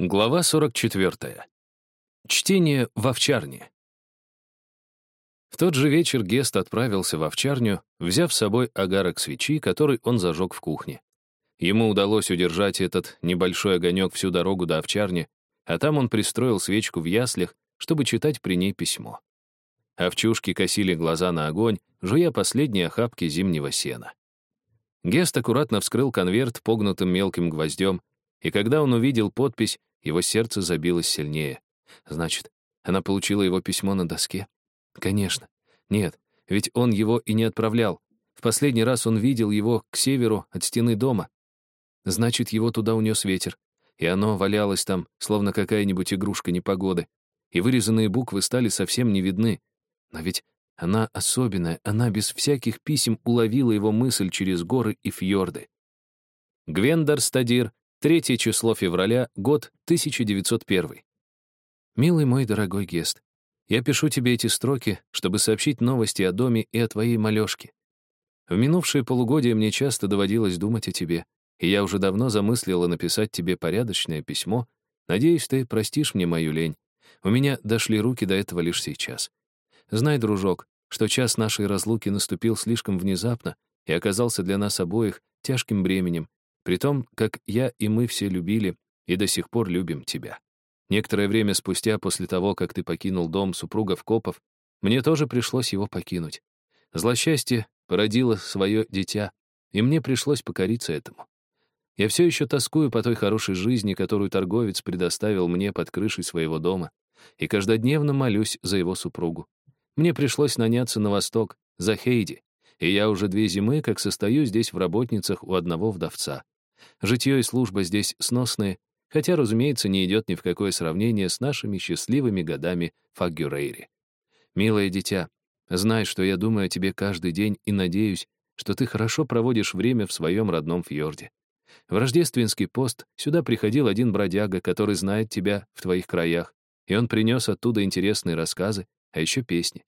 Глава 44. Чтение в овчарне. В тот же вечер Гест отправился в овчарню, взяв с собой агарок свечи, который он зажег в кухне. Ему удалось удержать этот небольшой огонек всю дорогу до овчарни, а там он пристроил свечку в яслях, чтобы читать при ней письмо. Овчушки косили глаза на огонь, жуя последние охапки зимнего сена. Гест аккуратно вскрыл конверт погнутым мелким гвоздем, и когда он увидел подпись, его сердце забилось сильнее. Значит, она получила его письмо на доске? Конечно. Нет, ведь он его и не отправлял. В последний раз он видел его к северу от стены дома. Значит, его туда унес ветер. И оно валялось там, словно какая-нибудь игрушка непогоды. И вырезанные буквы стали совсем не видны. Но ведь она особенная, она без всяких писем уловила его мысль через горы и фьорды. Гвендар Стадир Третье число февраля, год 1901. Милый мой дорогой Гест, я пишу тебе эти строки, чтобы сообщить новости о доме и о твоей малёшке. В минувшие полугодия мне часто доводилось думать о тебе, и я уже давно замыслила написать тебе порядочное письмо. Надеюсь, ты простишь мне мою лень. У меня дошли руки до этого лишь сейчас. Знай, дружок, что час нашей разлуки наступил слишком внезапно и оказался для нас обоих тяжким бременем, при том, как я и мы все любили и до сих пор любим тебя. Некоторое время спустя, после того, как ты покинул дом супругов Копов, мне тоже пришлось его покинуть. Злосчастье породило свое дитя, и мне пришлось покориться этому. Я все еще тоскую по той хорошей жизни, которую торговец предоставил мне под крышей своего дома, и каждодневно молюсь за его супругу. Мне пришлось наняться на восток, за Хейди, и я уже две зимы как состою здесь в работницах у одного вдовца. Житье и служба здесь сносные, хотя, разумеется, не идет ни в какое сравнение с нашими счастливыми годами в Агюрейре. Милое дитя, знай, что я думаю о тебе каждый день и надеюсь, что ты хорошо проводишь время в своем родном фьорде. В рождественский пост сюда приходил один бродяга, который знает тебя в твоих краях, и он принес оттуда интересные рассказы, а еще песни.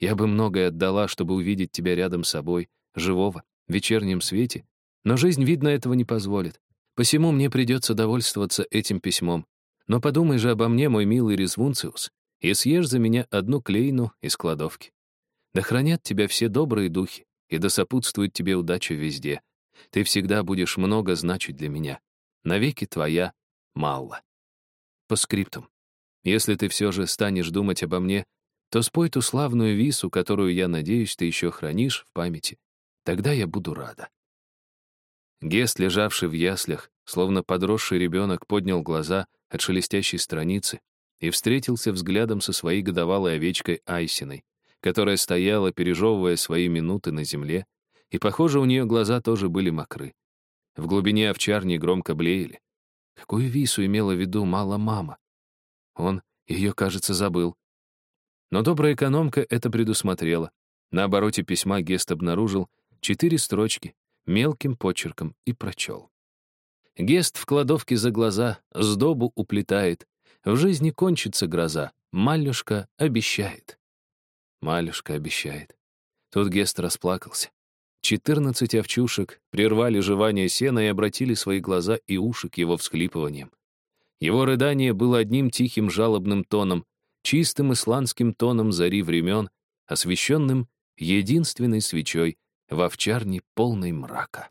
Я бы многое отдала, чтобы увидеть тебя рядом с собой, живого, в вечернем свете, но жизнь, видно, этого не позволит. Посему мне придется довольствоваться этим письмом. Но подумай же обо мне, мой милый Резвунциус, и съешь за меня одну клейну из кладовки. Да хранят тебя все добрые духи, и да сопутствует тебе удача везде. Ты всегда будешь много значить для меня. Навеки твоя Малла. По скриптум. Если ты все же станешь думать обо мне, то спой ту славную вису, которую, я надеюсь, ты еще хранишь в памяти. Тогда я буду рада. Гест, лежавший в яслях, словно подросший ребенок, поднял глаза от шелестящей страницы и встретился взглядом со своей годовалой овечкой Айсиной, которая стояла, пережевывая свои минуты на земле, и, похоже, у нее глаза тоже были мокры. В глубине овчарни громко блеяли. Какую вису имела в виду мало мама? Он ее, кажется, забыл. Но добрая экономка это предусмотрела. На обороте письма Гест обнаружил четыре строчки, мелким почерком и прочел. Гест в кладовке за глаза сдобу уплетает. В жизни кончится гроза. Малюшка обещает. Малюшка обещает. Тут Гест расплакался. Четырнадцать овчушек прервали жевание сена и обратили свои глаза и уши к его всхлипываниям. Его рыдание было одним тихим жалобным тоном, чистым исландским тоном зари времен, освещенным единственной свечой, в овчарне полной мрака.